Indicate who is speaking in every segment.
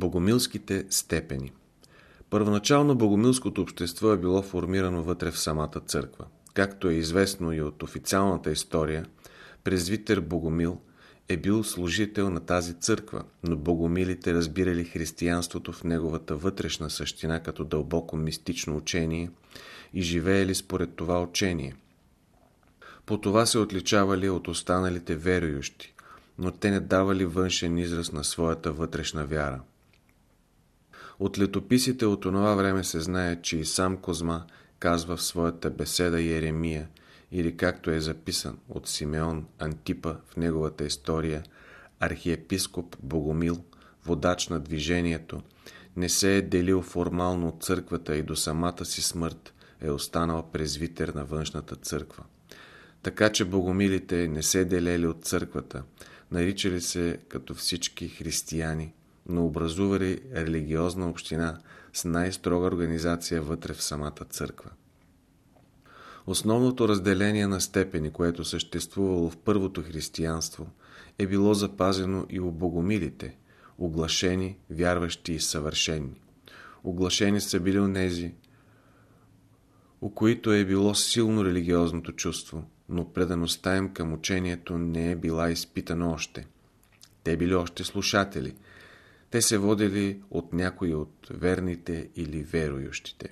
Speaker 1: Богомилските степени Първоначално богомилското общество е било формирано вътре в самата църква. Както е известно и от официалната история, презвитер Богомил е бил служител на тази църква, но богомилите разбирали християнството в неговата вътрешна същина като дълбоко мистично учение и живеели според това учение. По това се отличавали от останалите верующи, но те не давали външен израз на своята вътрешна вяра. От летописите от онова време се знае, че и сам Козма казва в своята беседа Еремия, или както е записан от Симеон Антипа в неговата история, архиепископ Богомил, водач на движението, не се е делил формално от църквата и до самата си смърт е останал презвитер на външната църква. Така че богомилите не се делели от църквата, наричали се като всички християни, но образували религиозна община с най-строга организация вътре в самата църква. Основното разделение на степени, което съществувало в първото християнство, е било запазено и у богомилите, оглашени, вярващи и съвършени. Оглашени са били онези, у които е било силно религиозното чувство, но предаността им към учението не е била изпитана още. Те били още слушатели. Те се водели от някои от верните или верующите.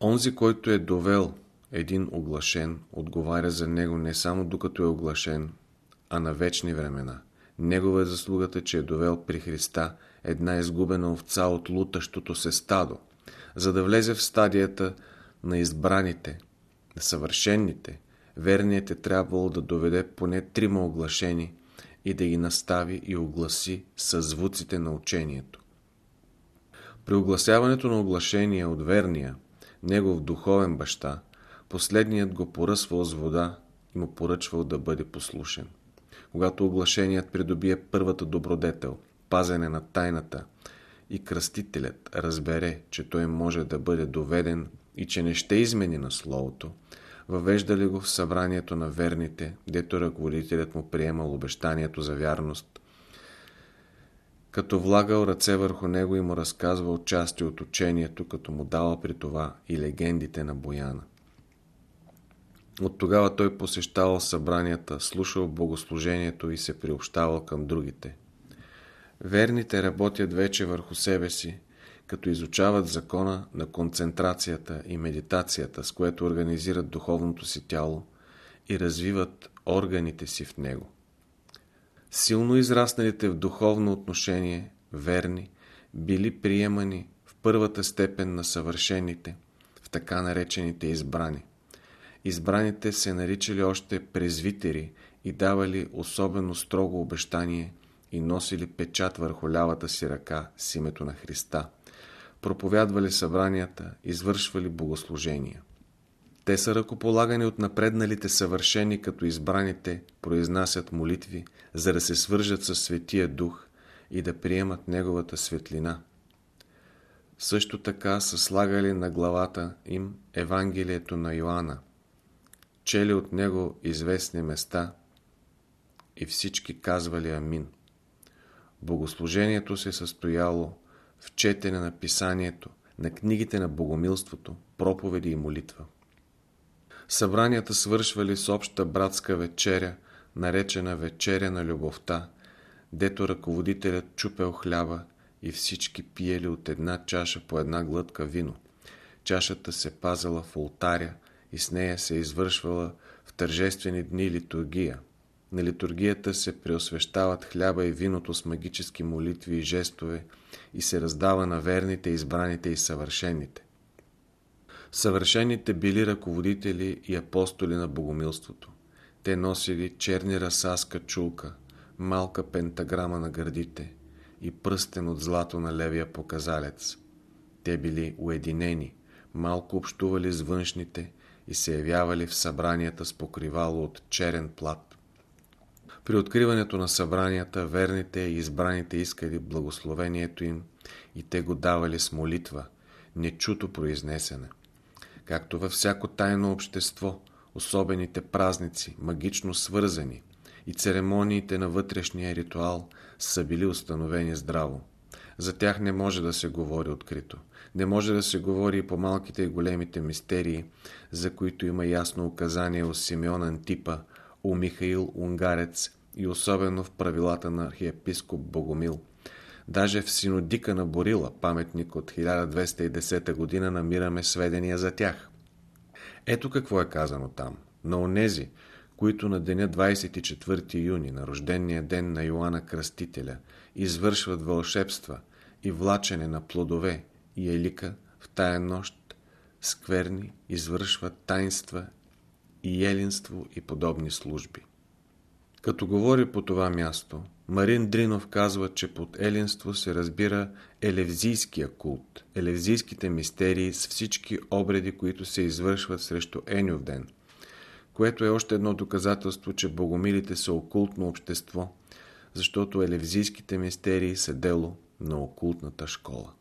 Speaker 1: Онзи, който е довел един оглашен, отговаря за него не само докато е оглашен, а на вечни времена. Негова е заслугата, че е довел при Христа една изгубена овца от лутащото се стадо, за да влезе в стадията на избраните, на съвършенните, верният е трябвало да доведе поне трима оглашени и да ги настави и огласи със звуците на учението. При огласяването на оглашения от верния, негов духовен баща, последният го поръсвал с вода и му поръчвал да бъде послушен. Когато оглашеният придобие първата добродетел, пазене на тайната, и кръстителят разбере, че той може да бъде доведен и че не ще измени на Словото, въвеждали го в събранието на верните, дето ръководителят му приемал обещанието за вярност, като влагал ръце върху него и му разказвал части от учението, като му дала при това и легендите на Бояна. От тогава той посещавал събранията, слушал богослужението и се приобщавал към другите. Верните работят вече върху себе си, като изучават закона на концентрацията и медитацията, с което организират духовното си тяло и развиват органите си в него. Силно израсналите в духовно отношение, верни, били приемани в първата степен на съвършените, в така наречените избрани. Избраните се наричали още презвитери и давали особено строго обещание и носили печат върху лявата си ръка с името на Христа проповядвали събранията, извършвали богослужения. Те са ръкополагани от напредналите съвършени, като избраните произнасят молитви, за да се свържат със Светия Дух и да приемат Неговата светлина. Също така са слагали на главата им Евангелието на Йоанна, чели от него известни места и всички казвали Амин. Богослужението се състояло в четене на писанието, на книгите на богомилството, проповеди и молитва. Събранията свършвали с обща братска вечеря, наречена вечеря на любовта, дето ръководителят чупел хляба и всички пиели от една чаша по една глътка вино. Чашата се пазала в ултаря и с нея се извършвала в тържествени дни литургия. На литургията се преосвещават хляба и виното с магически молитви и жестове и се раздава на верните, избраните и съвършените. Съвършените били ръководители и апостоли на богомилството. Те носили черни расаска чулка, малка пентаграма на гърдите и пръстен от злато на левия показалец. Те били уединени, малко общували с външните и се явявали в събранията с покривало от черен плат. При откриването на събранията, верните и избраните искали благословението им и те го давали с молитва, нечуто произнесена. Както във всяко тайно общество, особените празници, магично свързани и церемониите на вътрешния ритуал са били установени здраво. За тях не може да се говори открито. Не може да се говори и по малките и големите мистерии, за които има ясно указание у Симеон Антипа, у Михаил Унгарец и особено в правилата на архиепископ Богомил. Даже в синодика на Борила, паметник от 1210 година, намираме сведения за тях. Ето какво е казано там. На онези, които на деня 24 юни, на рождения ден на Йоанна Кръстителя, извършват вълшебства и влачене на плодове и елика в тая нощ, скверни, извършват таинства и елинство и подобни служби. Като говори по това място, Марин Дринов казва, че под елинство се разбира елевзийския култ, елевзийските мистерии с всички обреди, които се извършват срещу Енюв ден, което е още едно доказателство, че богомилите са окултно общество, защото елевзийските мистерии са дело на окултната школа.